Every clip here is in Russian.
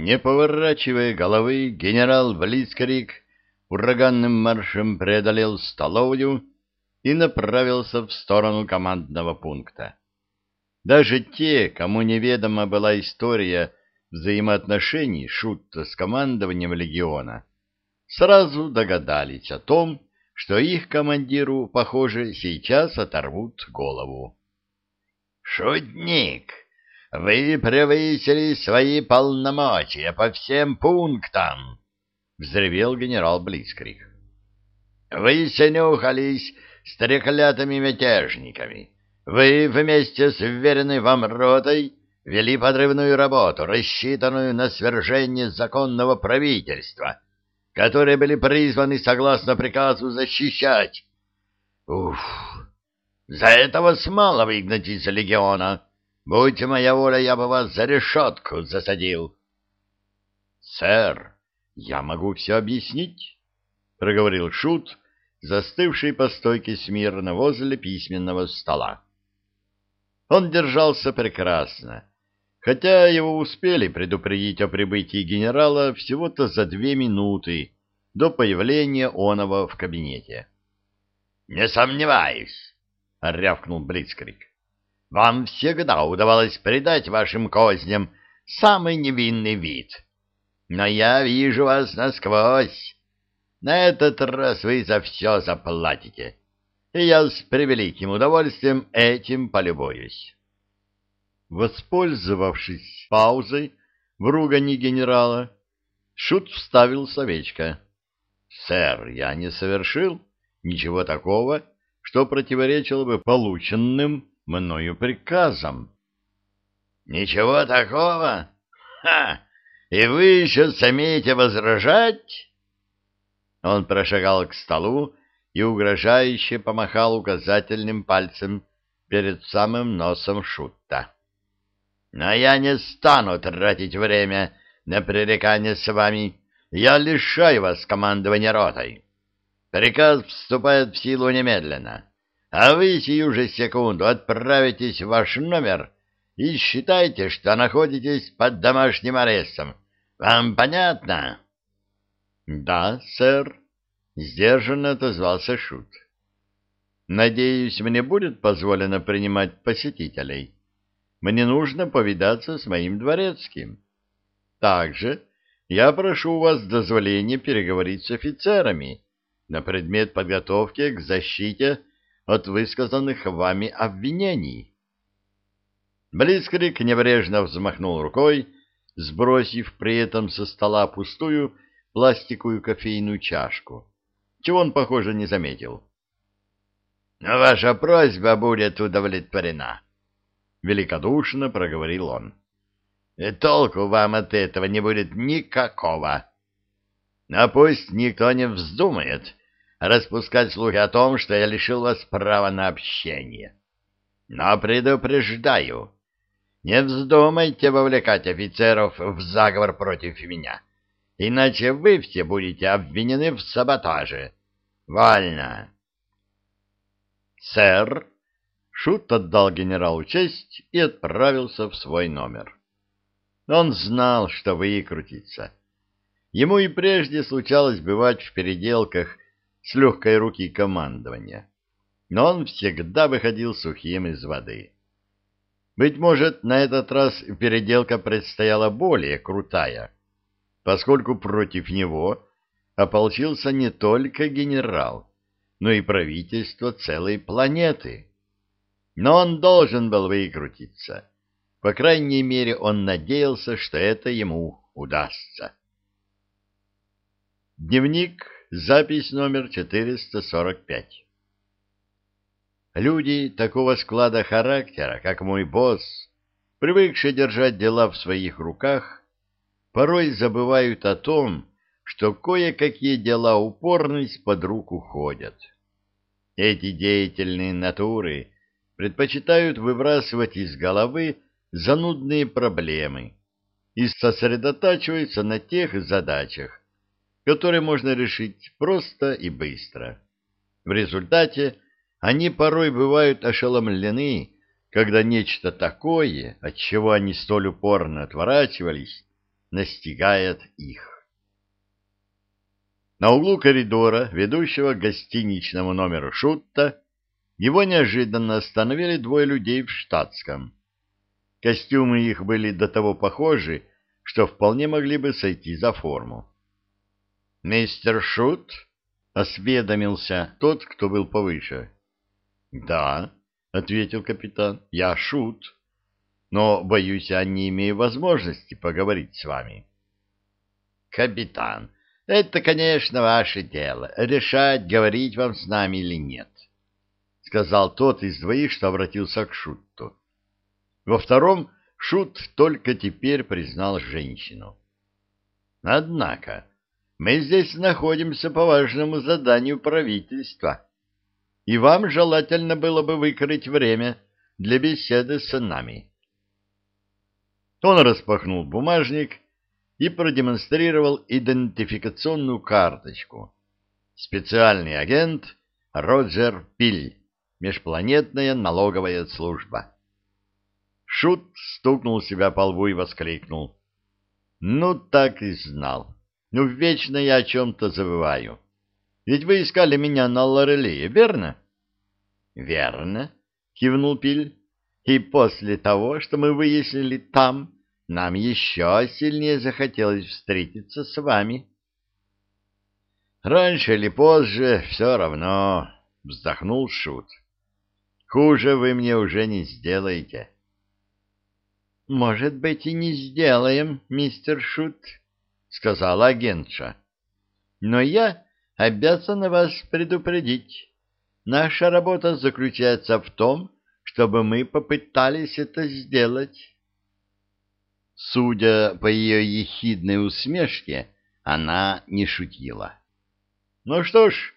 Не поворачивая головы, генерал Блицкрик ураганным маршем преодолел столовую и направился в сторону командного пункта. Даже те, кому неведома была история взаимоотношений Шутта с командованием легиона, сразу догадались о том, что их командиру, похоже, сейчас оторвут голову. «Шутник, вы превысили свои полномочия по всем пунктам!» — взревел генерал Блицкрик. «Вы снюхались с треклятыми мятежниками. Вы вместе с веренной вам ротой вели подрывную работу, рассчитанную на свержение законного правительства» которые были призваны согласно приказу защищать. Уф! За это вас мало выгнать из легиона. Будь моя воля, я бы вас за решетку засадил. — Сэр, я могу все объяснить, — проговорил Шут, застывший по стойке смирно возле письменного стола. Он держался прекрасно, хотя его успели предупредить о прибытии генерала всего-то за две минуты до появления Онова в кабинете. — Не сомневаюсь, — рявкнул Блицкрик. — Вам всегда удавалось придать вашим козням самый невинный вид. Но я вижу вас насквозь. На этот раз вы за все заплатите, и я с превеликим удовольствием этим полюбуюсь. Воспользовавшись паузой в ругани генерала, Шут вставил словечко. «Сэр, я не совершил ничего такого, что противоречило бы полученным мною приказам». «Ничего такого? Ха! И вы еще смеете возражать?» Он прошагал к столу и угрожающе помахал указательным пальцем перед самым носом Шутта. Но я не стану тратить время на пререкание с вами. Я лишаю вас командования ротой. Приказ вступает в силу немедленно. А вы сию же секунду отправитесь в ваш номер и считайте, что находитесь под домашним арестом. Вам понятно? — Да, сэр, — сдержанно отозвался Шут. — Надеюсь, мне будет позволено принимать посетителей. — мне нужно повидаться с моим дворецким. Также я прошу у вас дозволения переговорить с офицерами на предмет подготовки к защите от высказанных вами обвинений. Блицкрик небрежно взмахнул рукой, сбросив при этом со стола пустую пластиковую кофейную чашку, чего он, похоже, не заметил. — Ваша просьба будет удовлетворена. — великодушно проговорил он. — И толку вам от этого не будет никакого. Но пусть никто не вздумает распускать слухи о том, что я лишил вас права на общение. Но предупреждаю, не вздумайте вовлекать офицеров в заговор против меня, иначе вы все будете обвинены в саботаже. Вольно. — Сэр, Шут отдал генералу честь и отправился в свой номер. Он знал, что выкрутится. Ему и прежде случалось бывать в переделках с легкой руки командования, но он всегда выходил сухим из воды. Быть может, на этот раз переделка предстояла более крутая, поскольку против него ополчился не только генерал, но и правительство целой планеты. Но он должен был выкрутиться. По крайней мере, он надеялся, что это ему удастся. Дневник, запись номер 445. Люди такого склада характера, как мой босс, привыкшие держать дела в своих руках, порой забывают о том, что кое-какие дела упорность под руку ходят. Эти деятельные натуры предпочитают выбрасывать из головы занудные проблемы и сосредотачиваются на тех задачах, которые можно решить просто и быстро. В результате они порой бывают ошеломлены, когда нечто такое, от чего они столь упорно отворачивались, настигает их. На углу коридора, ведущего к гостиничному номеру Шутта, его неожиданно остановили двое людей в штатском. Костюмы их были до того похожи, что вполне могли бы сойти за форму. «Мистер Шут?» — осведомился тот, кто был повыше. «Да», — ответил капитан, — «я Шут, но, боюсь, я не имею возможности поговорить с вами». «Капитан, это, конечно, ваше дело, решать, говорить вам с нами или нет», — сказал тот из двоих, что обратился к Шутту. Во втором Шут только теперь признал женщину. Однако мы здесь находимся по важному заданию правительства, и вам желательно было бы выкрыть время для беседы с нами. Он распахнул бумажник и продемонстрировал идентификационную карточку. Специальный агент Роджер Пиль, межпланетная налоговая служба. Шут стукнул себя по лбу и воскликнул. «Ну, так и знал. Ну, вечно я о чем-то забываю. Ведь вы искали меня на Лорелее, верно?» «Верно», — кивнул Пиль. «И после того, что мы выяснили там, нам еще сильнее захотелось встретиться с вами». «Раньше или позже, все равно», — вздохнул Шут. «Хуже вы мне уже не сделаете». «Может быть, и не сделаем, мистер Шут», — сказала агентша. «Но я обязана вас предупредить. Наша работа заключается в том, чтобы мы попытались это сделать». Судя по ее ехидной усмешке, она не шутила. «Ну что ж,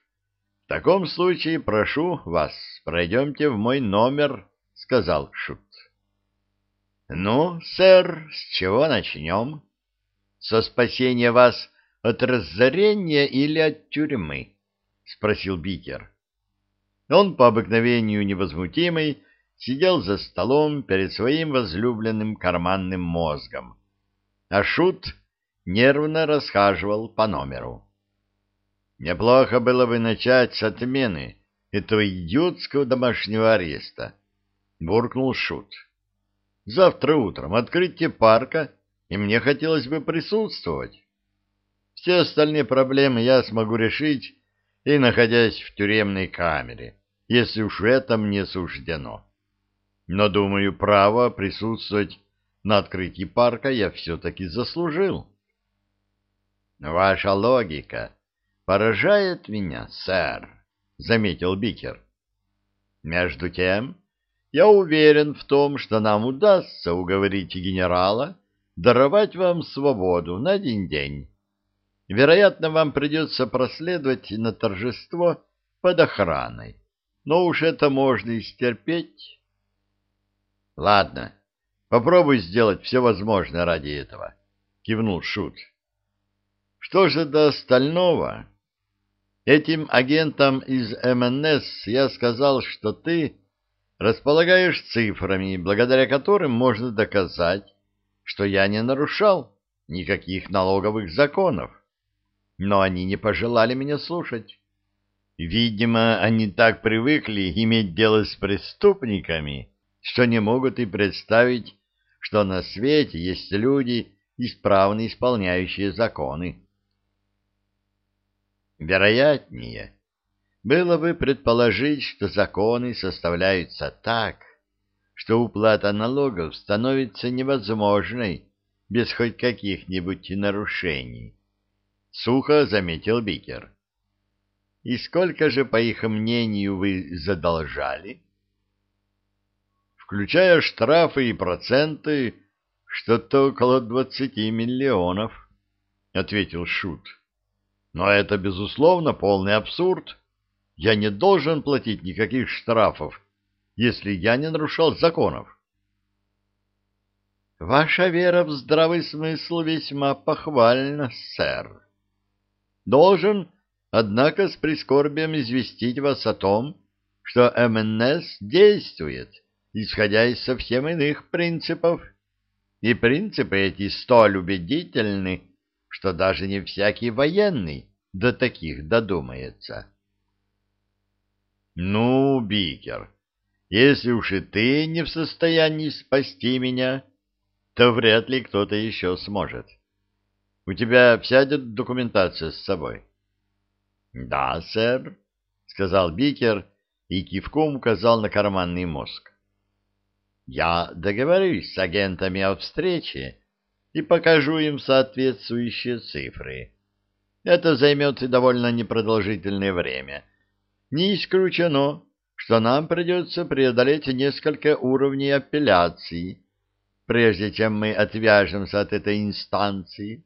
в таком случае прошу вас, пройдемте в мой номер», — сказал Шут. «Ну, сэр, с чего начнем? Со спасения вас от разорения или от тюрьмы?» — спросил Бикер. Он по обыкновению невозмутимый сидел за столом перед своим возлюбленным карманным мозгом, а Шут нервно расхаживал по номеру. «Неплохо было бы начать с отмены этого идиотского домашнего ареста», — буркнул Шут. Завтра утром открытие парка, и мне хотелось бы присутствовать. Все остальные проблемы я смогу решить и находясь в тюремной камере, если уж это мне суждено. Но, думаю, право присутствовать на открытии парка я все-таки заслужил. Ваша логика поражает меня, сэр, — заметил Бикер. Между тем, я уверен в том, что нам удастся уговорить генерала даровать вам свободу на один день. Вероятно, вам придется проследовать на торжество под охраной, но уж это можно и стерпеть. — Ладно, попробуй сделать все возможное ради этого, — кивнул Шут. — Что же до остального? Этим агентам из МНС я сказал, что ты располагаешь цифрами, благодаря которым можно доказать, что я не нарушал никаких налоговых законов. Но они не пожелали меня слушать. Видимо, они так привыкли иметь дело с преступниками, что не могут и представить, что на свете есть люди, исправно исполняющие законы. Вероятнее, было бы предположить, что законы составляются так, что уплата налогов становится невозможной без хоть каких-нибудь нарушений. Сухо заметил Бикер. И сколько же, по их мнению, вы задолжали? Включая штрафы и проценты, что-то около двадцати миллионов, — ответил Шут. Но это, безусловно, полный абсурд. Я не должен платить никаких штрафов, если я не нарушал законов. Ваша вера в здравый смысл весьма похвальна, сэр. Должен, однако, с прискорбием известить вас о том, что МНС действует, исходя из совсем иных принципов. и принципы эти столь убедительны, что даже не всякий военный до таких додумается. Ну, Бикер, если уж и ты не в состоянии спасти меня, то вряд ли кто-то еще сможет. У тебя вся документация с собой? — Да, сэр, — сказал Бикер и кивком указал на карманный мозг. — Я договорюсь с агентами о встрече и покажу им соответствующие цифры. Это займет довольно непродолжительное время. Не исключено, что нам придется преодолеть несколько уровней апелляции, прежде чем мы отвяжемся от этой инстанции.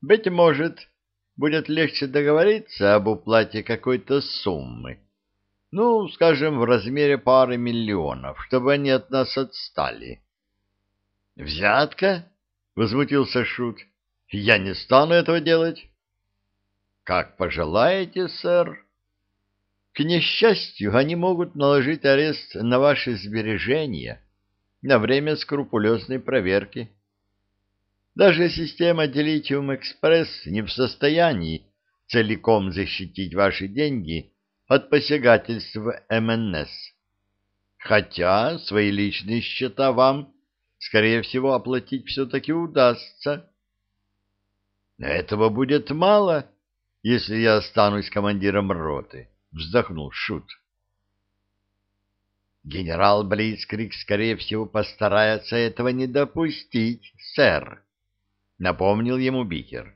Быть может, будет легче договориться об уплате какой-то суммы, ну, скажем, в размере пары миллионов, чтобы они от нас отстали. «Взятка?» — возмутился Шут. «Я не стану этого делать». «Как пожелаете, сэр». К несчастью, они могут наложить арест на ваши сбережения на время скрупулезной проверки. Даже система Delitium Express не в состоянии целиком защитить ваши деньги от посягательств МНС. Хотя свои личные счета вам, скорее всего, оплатить все-таки удастся. Этого будет мало, если я останусь командиром роты вздохнул Шут. Генерал Блицкрик, скорее всего, постарается этого не допустить, сэр, напомнил ему Бикер.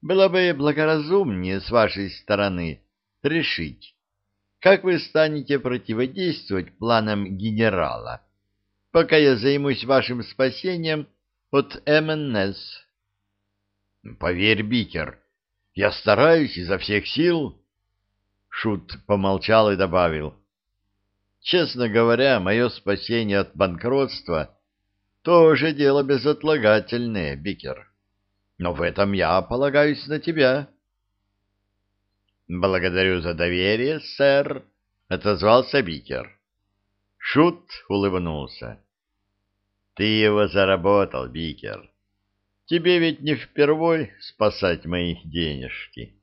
Было бы благоразумнее с вашей стороны решить, как вы станете противодействовать планам генерала, пока я займусь вашим спасением от МНС. Поверь, Бикер, я стараюсь изо всех сил, Шут помолчал и добавил. Честно говоря, мое спасение от банкротства тоже дело безотлагательное, Бикер. Но в этом я полагаюсь на тебя. Благодарю за доверие, сэр, отозвался Бикер. Шут улыбнулся. Ты его заработал, Бикер. Тебе ведь не впервой спасать мои денежки.